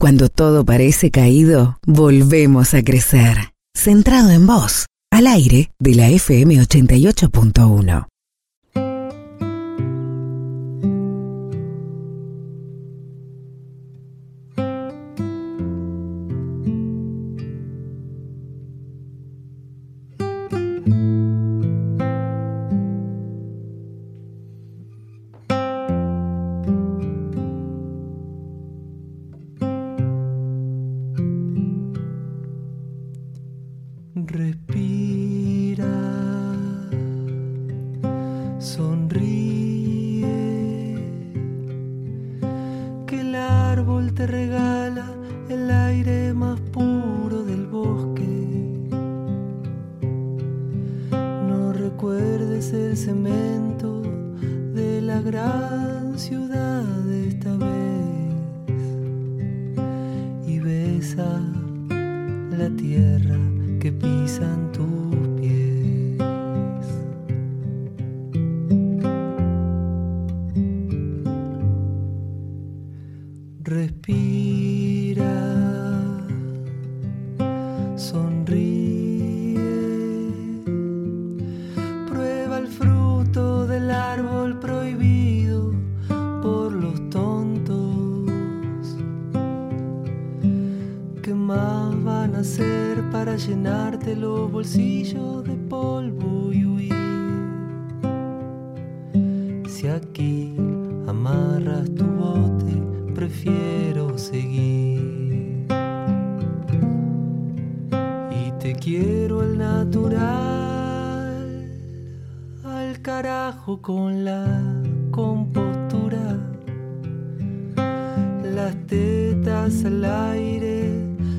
Cuando todo parece caído, volvemos a crecer. Centrado en vos, al aire de la FM 88.1. para llenarte los bolsillos de polvo y huir? Si aquí amarras tu bote, prefiero seguir. Y te quiero al natural, al carajo con la compostura. Las tetas al aire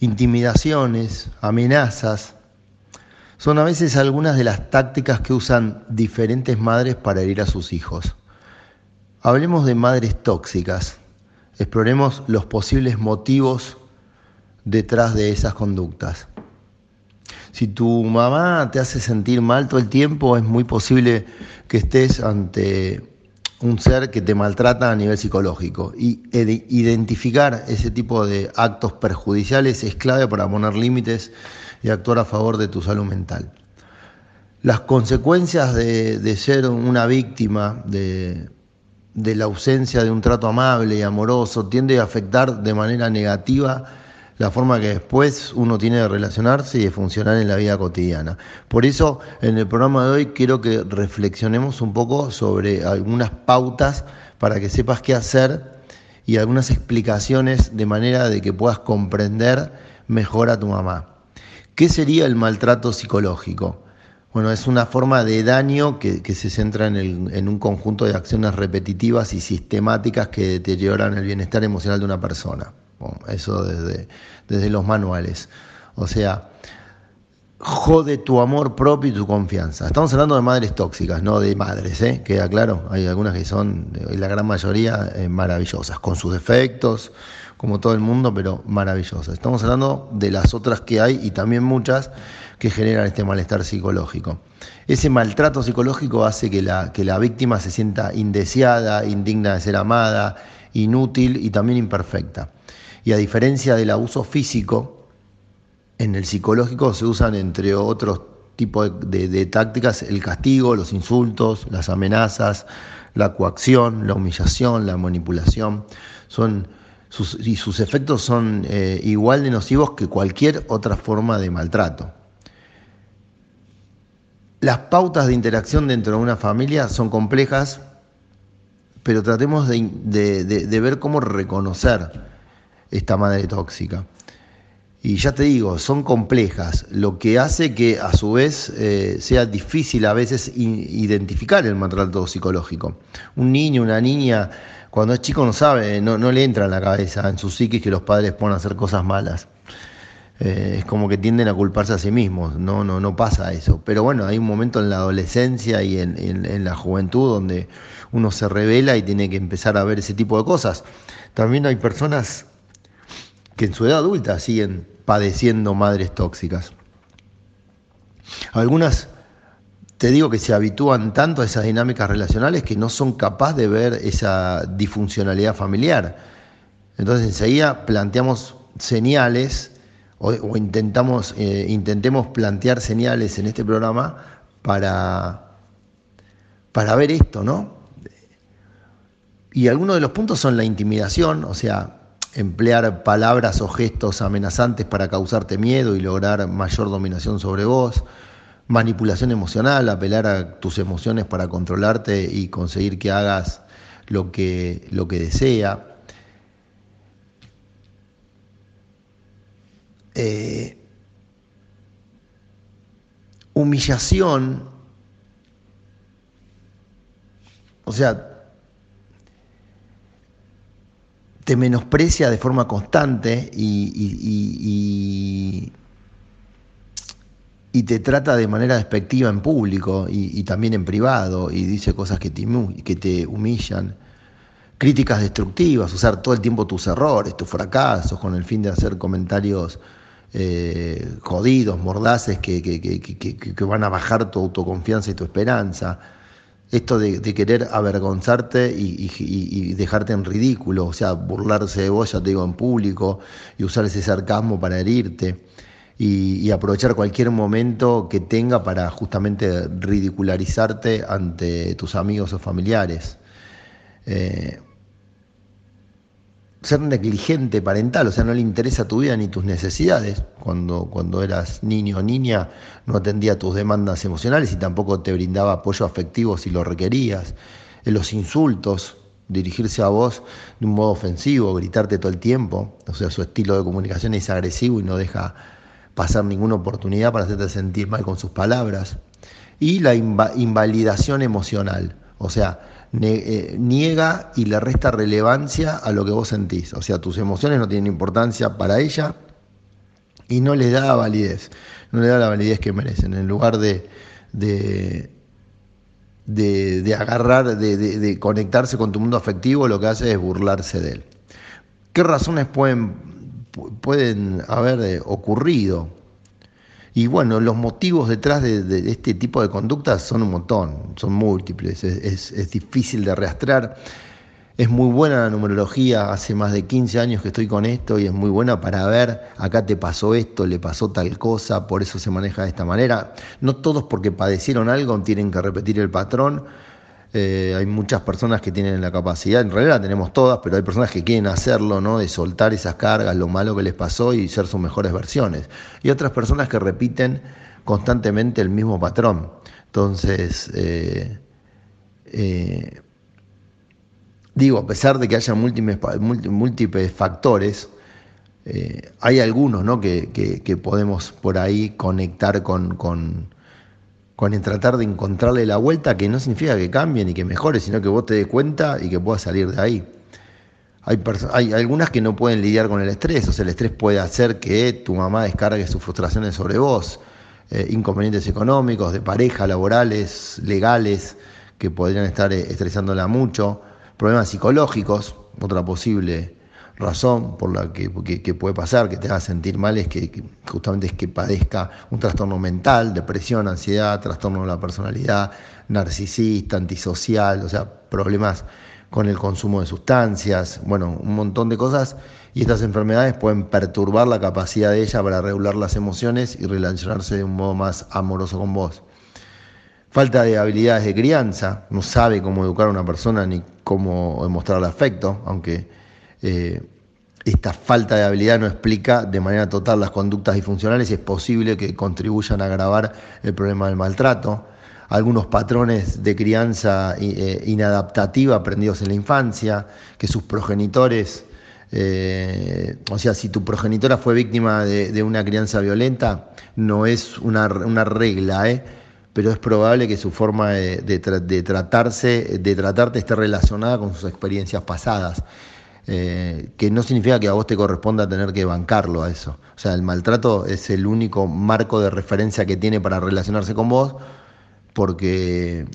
intimidaciones, amenazas, son a veces algunas de las tácticas que usan diferentes madres para herir a sus hijos. Hablemos de madres tóxicas, exploremos los posibles motivos detrás de esas conductas. Si tu mamá te hace sentir mal todo el tiempo, es muy posible que estés ante un ser que te maltrata a nivel psicológico. Y identificar ese tipo de actos perjudiciales es clave para poner límites y actuar a favor de tu salud mental. Las consecuencias de, ser una víctima de, de la ausencia de un trato amable y amoroso tiende a afectar de manera negativa la forma que después uno tiene de relacionarse y de funcionar en la vida cotidiana. Por eso, en el programa de hoy quiero que reflexionemos un poco sobre algunas pautas para que sepas qué hacer y algunas explicaciones de manera de que puedas comprender mejor a tu mamá. ¿Qué sería el maltrato psicológico? Bueno, es una forma de daño que, se centra en, en, un conjunto de acciones repetitivas y sistemáticas que deterioran el bienestar emocional de una persona eso desde, desde los manuales. O sea, jode tu amor propio y tu confianza. Estamos hablando de madres tóxicas, no de madres, ¿eh? queda claro. Hay algunas que son, la gran mayoría, eh, maravillosas, con sus defectos, como todo el mundo, pero maravillosas. Estamos hablando de las otras que hay y también muchas que generan este malestar psicológico. Ese maltrato psicológico hace que la, que la víctima se sienta indeseada, indigna de ser amada, inútil y también imperfecta. Y a diferencia del abuso físico, en el psicológico se usan, entre otros tipos de, tácticas, el castigo, los insultos, las amenazas, la coacción, la humillación, la manipulación. Son, y sus efectos son eh, igual de nocivos que cualquier otra forma de maltrato. Las pautas de interacción dentro de una familia son complejas, pero tratemos de ver cómo reconocer esta madre tóxica. Y ya te digo, son complejas, lo que hace que a su vez eh, sea difícil a veces identificar el maltrato psicológico. Un niño, una niña cuando es chico no sabe, no, no le entra en la cabeza, en su psiquis que los padres puedan hacer cosas malas. Eh, es como que tienden a culparse a sí mismos, no, no, no pasa eso. Pero bueno, hay un momento en la adolescencia y en, la juventud donde uno se revela y tiene que empezar a ver ese tipo de cosas. También hay personas que en su edad adulta siguen padeciendo madres tóxicas. Algunas, te digo que se habitúan tanto a esas dinámicas relacionales que no son capaces de ver esa disfuncionalidad familiar. Entonces enseguida planteamos señales o, intentamos, eh, intentemos plantear señales en este programa para, para ver esto, ¿no? Y algunos de los puntos son la intimidación, o sea, emplear palabras o gestos amenazantes para causarte miedo y lograr mayor dominación sobre vos, manipulación emocional, apelar a tus emociones para controlarte y conseguir que hagas lo que, lo que desea. Eh, humillación, o sea, te menosprecia de forma constante y, y, te trata de manera despectiva en público y, también en privado y dice cosas que te, que te humillan. Críticas destructivas, usar todo el tiempo tus errores, tus fracasos, con el fin de hacer comentarios eh, jodidos, mordaces, que, que, van a bajar tu autoconfianza y tu esperanza. Esto de, querer avergonzarte y, dejarte en ridículo, o sea, burlarse de vos, ya te digo, en público y usar ese sarcasmo para herirte y, aprovechar cualquier momento que tenga para justamente ridicularizarte ante tus amigos o familiares. Eh, ser negligente parental, o sea, no le interesa tu vida ni tus necesidades. Cuando, cuando eras niño o niña no atendía tus demandas emocionales y tampoco te brindaba apoyo afectivo si lo requerías. En los insultos, dirigirse a vos de un modo ofensivo, gritarte todo el tiempo, o sea, su estilo de comunicación es agresivo y no deja pasar ninguna oportunidad para hacerte sentir mal con sus palabras. Y la invalidación emocional, o sea, eh, niega y le resta relevancia a lo que vos sentís. O sea, tus emociones no tienen importancia para ella y no le da validez, no le da la validez que merecen. En lugar de, de, de, agarrar, de, de, conectarse con tu mundo afectivo, lo que hace es burlarse de él. ¿Qué razones pueden, pueden haber eh, ocurrido? Y bueno, los motivos detrás de, este tipo de conductas son un montón, son múltiples, es, difícil de arrastrar. Es muy buena la numerología, hace más de 15 años que estoy con esto y es muy buena para ver, acá te pasó esto, le pasó tal cosa, por eso se maneja de esta manera. No todos porque padecieron algo tienen que repetir el patrón, eh, hay muchas personas que tienen la capacidad, en realidad tenemos todas, pero hay personas que quieren hacerlo, ¿no? De soltar esas cargas, lo malo que les pasó y ser sus mejores versiones. Y otras personas que repiten constantemente el mismo patrón. Entonces, eh, eh, digo, a pesar de que haya múltiples, múltiples factores, hay algunos ¿no? que, que, podemos por ahí conectar con con el tratar de encontrarle la vuelta, que no significa que cambie ni que mejore, sino que vos te des cuenta y que puedas salir de ahí. Hay, hay algunas que no pueden lidiar con el estrés, o sea, el estrés puede hacer que tu mamá descargue sus frustraciones sobre vos, eh, inconvenientes económicos, de pareja, laborales, legales, que podrían estar eh, estresándola mucho, problemas psicológicos, otra posible razón por la que, puede pasar, que te haga sentir mal, es que, justamente es que padezca un trastorno mental, depresión, ansiedad, trastorno de la personalidad, narcisista, antisocial, o sea, problemas con el consumo de sustancias, bueno, un montón de cosas. Y estas enfermedades pueden perturbar la capacidad de ella para regular las emociones y relacionarse de un modo más amoroso con vos. Falta de habilidades de crianza, no sabe cómo educar a una persona ni cómo demostrarle afecto, aunque eh, esta falta de habilidad no explica de manera total las conductas disfuncionales y es posible que contribuyan a agravar el problema del maltrato. Algunos patrones de crianza eh, inadaptativa aprendidos en la infancia, que sus progenitores, eh, o sea, si tu progenitora fue víctima de, una crianza violenta, no es una, una regla, pero es probable que su forma de, tratarse, de tratarte esté relacionada con sus experiencias pasadas. Eh, que no significa que a vos te corresponda tener que bancarlo a eso. O sea, el maltrato es el único marco de referencia que tiene para relacionarse con vos, porque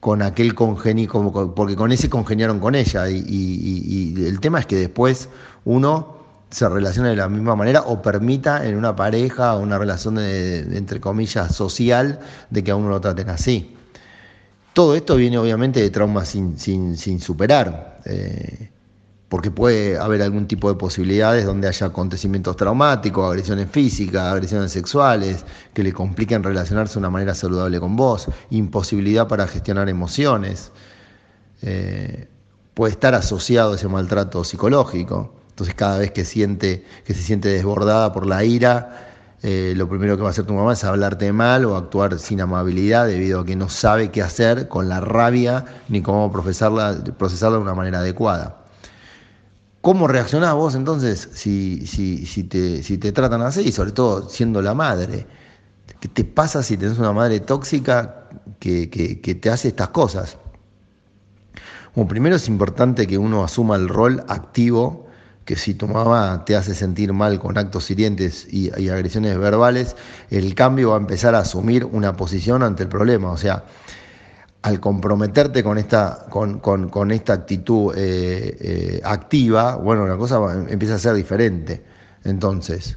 con aquel congénico, porque con ese congeniaron con ella. Y, el tema es que después uno se relaciona de la misma manera o permita en una pareja o una relación de, entre comillas social de que a uno lo traten así. Todo esto viene obviamente de traumas sin, sin, sin superar. Eh, porque puede haber algún tipo de posibilidades donde haya acontecimientos traumáticos, agresiones físicas, agresiones sexuales, que le compliquen relacionarse de una manera saludable con vos, imposibilidad para gestionar emociones. Eh, puede estar asociado ese maltrato psicológico. Entonces cada vez que siente que se siente desbordada por la ira, eh, lo primero que va a hacer tu mamá es hablarte mal o actuar sin amabilidad debido a que no sabe qué hacer con la rabia ni cómo procesarla, procesarla de una manera adecuada. ¿Cómo reaccionás vos entonces si, si, si, te, si te tratan así, sobre todo siendo la madre? ¿Qué te pasa si tenés una madre tóxica que, te hace estas cosas? Bueno, primero es importante que uno asuma el rol activo, que si tu mamá te hace sentir mal con actos hirientes y, y agresiones verbales, el cambio va a empezar a asumir una posición ante el problema. O sea, al comprometerte con esta, con, esta actitud eh, eh, activa, bueno, la cosa empieza a ser diferente. Entonces,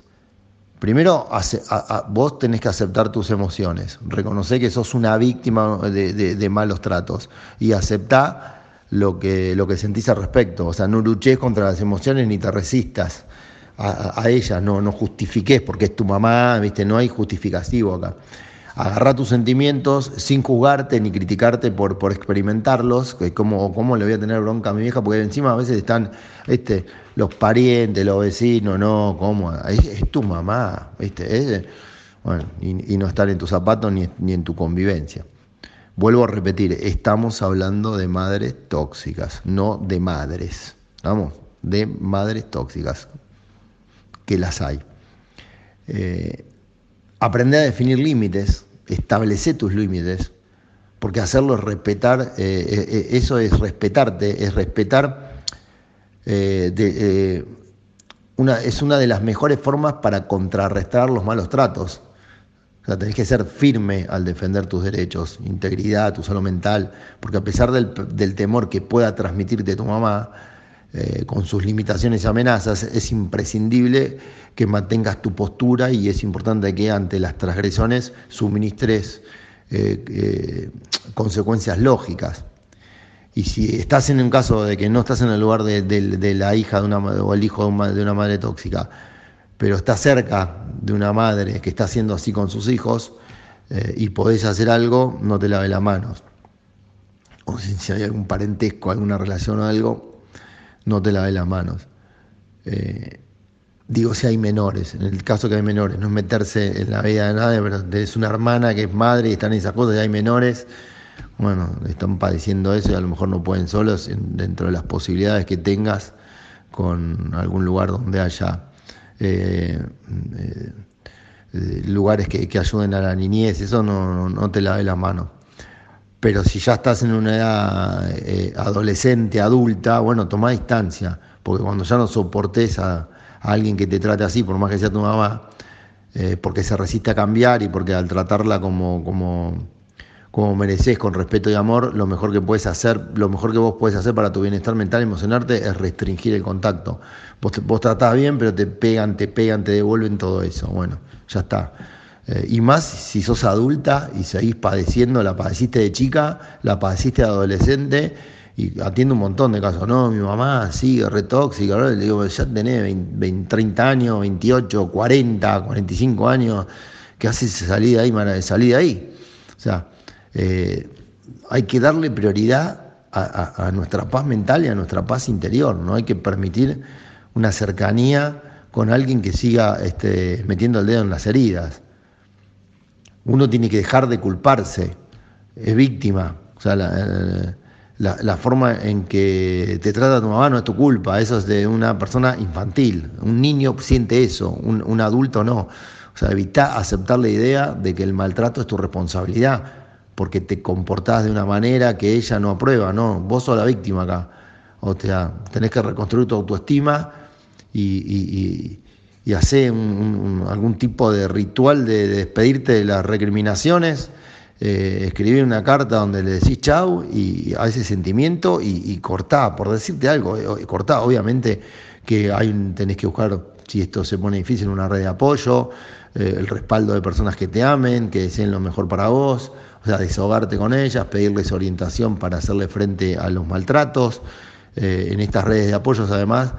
primero vos tenés que aceptar tus emociones, reconocer que sos una víctima de, malos tratos y aceptar lo que, lo que sentís al respecto. O sea, no luches contra las emociones ni te resistas a, ellas, no, no justifiques porque es tu mamá, ¿viste? no hay justificativo acá agarrar tus sentimientos sin juzgarte ni criticarte por, por experimentarlos, que como, cómo le voy a tener bronca a mi vieja, porque encima a veces están este, los parientes, los vecinos, no, ¿cómo? Es, tu mamá, ¿viste? bueno, y, no estar en tus zapatos ni, ni en tu convivencia. Vuelvo a repetir, estamos hablando de madres tóxicas, no de madres, vamos, de madres tóxicas, que las hay. Eh, aprender a definir límites, establece tus límites, porque hacerlo es respetar, eh, eh, eh, eso es respetarte, es respetar, una, es una de las mejores formas para contrarrestar los malos tratos. O sea, tenés que ser firme al defender tus derechos, integridad, tu salud mental, porque a pesar del, del temor que pueda transmitirte tu mamá, eh, con sus limitaciones y amenazas, es imprescindible que mantengas tu postura y es importante que ante las transgresiones suministres eh, eh, consecuencias lógicas. Y si estás en un caso de que no estás en el lugar de, la hija de una, o el hijo de una, madre tóxica, pero estás cerca de una madre que está haciendo así con sus hijos y podés hacer algo, no te lave las manos. O si hay algún parentesco, alguna relación o algo, no te laves las manos. Eh, digo si hay menores, en el caso que hay menores, no es meterse en la vida de nadie, pero es una hermana que es madre y están en esas cosas y hay menores, bueno, están padeciendo eso y a lo mejor no pueden solos dentro de las posibilidades que tengas con algún lugar donde haya eh, eh, lugares que, ayuden a la niñez, eso no, no te laves las manos. Pero si ya estás en una edad eh, adolescente, adulta, bueno, toma distancia, porque cuando ya no soportes a, alguien que te trate así, por más que sea tu mamá, eh, porque se resiste a cambiar y porque al tratarla como, como, como mereces, con respeto y amor, lo mejor que puedes hacer, lo mejor que vos puedes hacer para tu bienestar mental y emocionarte es restringir el contacto. Vos, vos tratás bien, pero te pegan, te pegan, te devuelven todo eso. Bueno, ya está. Eh, y más si sos adulta y seguís padeciendo, la padeciste de chica, la padeciste de adolescente, y atiendo un montón de casos, no, mi mamá sigue retóxica, le digo, ya tenés 20, 30 años, 28, 40, 45 años, ¿qué haces salir de ahí, mana, salir de ahí? O sea, eh, hay que darle prioridad a, nuestra paz mental y a nuestra paz interior, no hay que permitir una cercanía con alguien que siga este, metiendo el dedo en las heridas uno tiene que dejar de culparse, es víctima. O sea, la, forma en que te trata tu mamá no es tu culpa, eso es de una persona infantil. Un niño siente eso, un, adulto no. O O sea, evita aceptar la idea de que el maltrato es tu responsabilidad, porque te comportás de una manera que ella no aprueba, no, vos sos la víctima acá. O sea, tenés que reconstruir tu autoestima y, hacer algún tipo de ritual de, despedirte de las recriminaciones, eh, escribir una carta donde le decís chau y a ese sentimiento y, cortá, por decirte algo, eh, cortá, obviamente que hay, tenés que buscar, si esto se pone difícil, una red de apoyo, eh, el respaldo de personas que te amen, que deseen lo mejor para vos, o sea, desahogarte con ellas, pedirles orientación para hacerle frente a los maltratos. en estas redes de apoyos, además,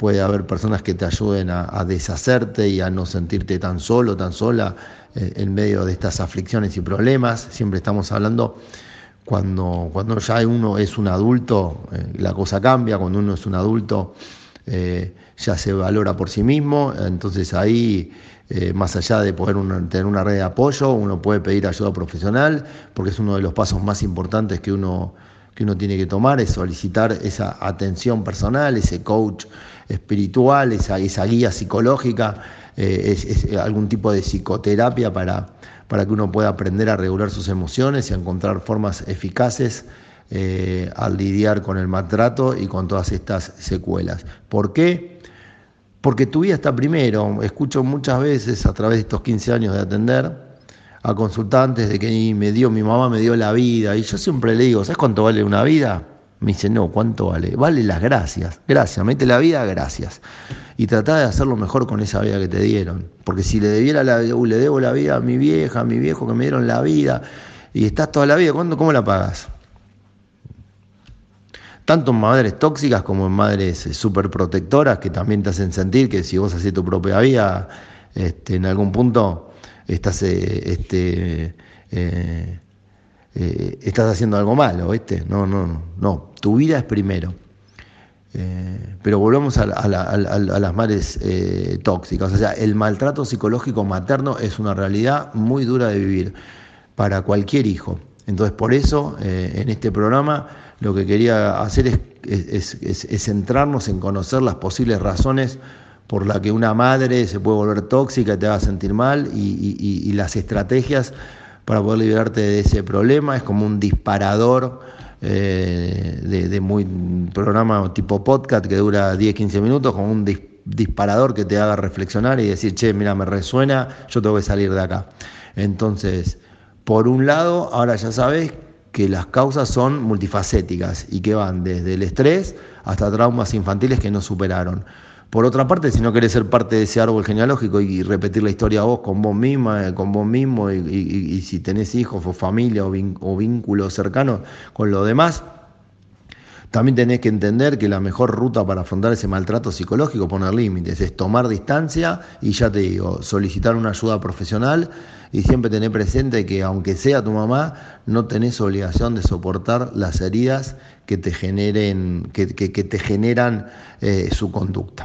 puede haber personas que te ayuden a, deshacerte y a no sentirte tan solo, tan sola eh, en medio de estas aflicciones y problemas. Siempre estamos hablando cuando, cuando ya uno es un adulto, eh, la cosa cambia, cuando uno es un adulto eh, ya se valora por sí mismo, entonces ahí, más allá de poder tener una red de apoyo, uno puede pedir ayuda profesional, porque es uno de los pasos más importantes que uno que uno tiene que tomar es solicitar esa atención personal, ese coach espiritual, esa, esa guía psicológica, eh, algún tipo de psicoterapia para, para que uno pueda aprender a regular sus emociones y a encontrar formas eficaces eh, al lidiar con el maltrato y con todas estas secuelas. ¿Por qué? Porque tu vida está primero. Escucho muchas veces a través de estos 15 años de atender a consultantes de que me dio, mi mamá me dio la vida. Y yo siempre le digo, ¿sabes cuánto vale una vida? Me dice, no, ¿cuánto vale? Vale las gracias. Gracias, mete la vida, gracias. Y trata de hacerlo mejor con esa vida que te dieron. Porque si le debiera la uh, le debo la vida a mi vieja, a mi viejo que me dieron la vida, y estás toda la vida, ¿cuándo, ¿cómo la pagas? Tanto en madres tóxicas como en madres eh, súper protectoras que también te hacen sentir que si vos haces tu propia vida, este, en algún punto estás, eh, este, eh, eh, estás haciendo algo malo, ¿viste? No, no, no, tu vida es primero. pero volvemos a, las madres tóxicas. O sea, el maltrato psicológico materno es una realidad muy dura de vivir para cualquier hijo. Entonces, por eso, en este programa, lo que quería hacer es centrarnos en conocer las posibles razones por la que una madre se puede volver tóxica te va a sentir mal y, las estrategias para poder liberarte de ese problema es como un disparador eh, de, muy programa tipo podcast que dura 10-15 minutos, como un disparador que te haga reflexionar y decir, che, mira, me resuena, yo tengo que salir de acá. Entonces, por un lado, ahora ya sabes que las causas son multifacéticas y que van desde el estrés hasta traumas infantiles que no superaron. Por otra parte, si no querés ser parte de ese árbol genealógico y repetir la historia vos con vos misma, eh, con vos mismo, y, si tenés hijos o familia o, vínculos cercanos con lo demás, también tenés que entender que la mejor ruta para afrontar ese maltrato psicológico, poner límites, es tomar distancia y ya te digo, solicitar una ayuda profesional y siempre tener presente que aunque sea tu mamá, no tenés obligación de soportar las heridas que te generen, que, te generan eh, su conducta.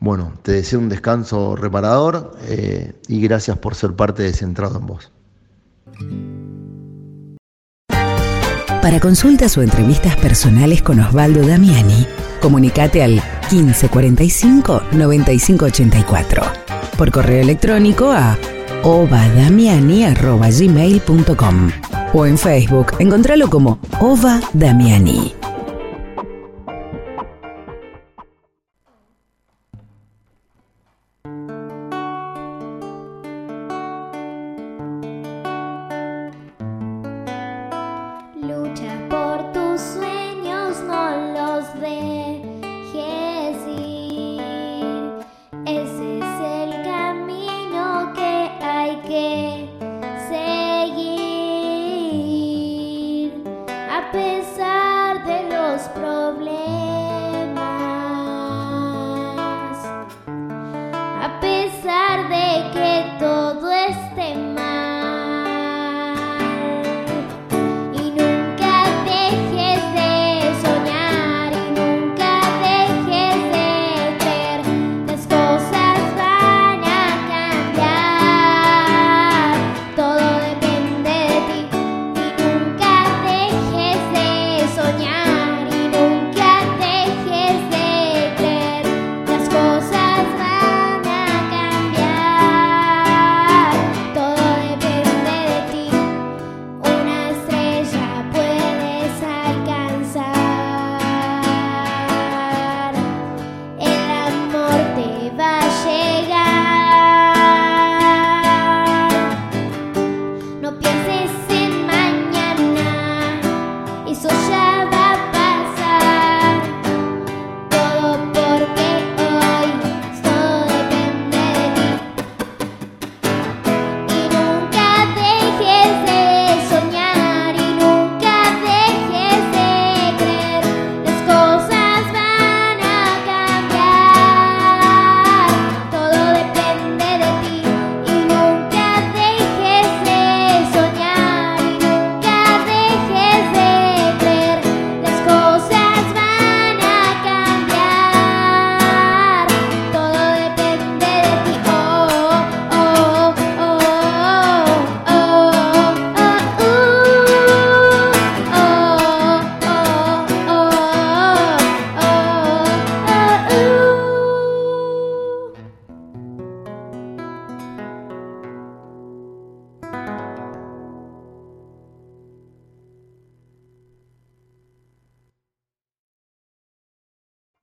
Bueno, te deseo un descanso reparador eh, y gracias por ser parte de Centrado en Vos. Para consultas o entrevistas personales con Osvaldo Damiani, comunicate al 1545 9584 por correo electrónico a ovadamiani.gmail.com o en Facebook, encontralo como Ova Damiani.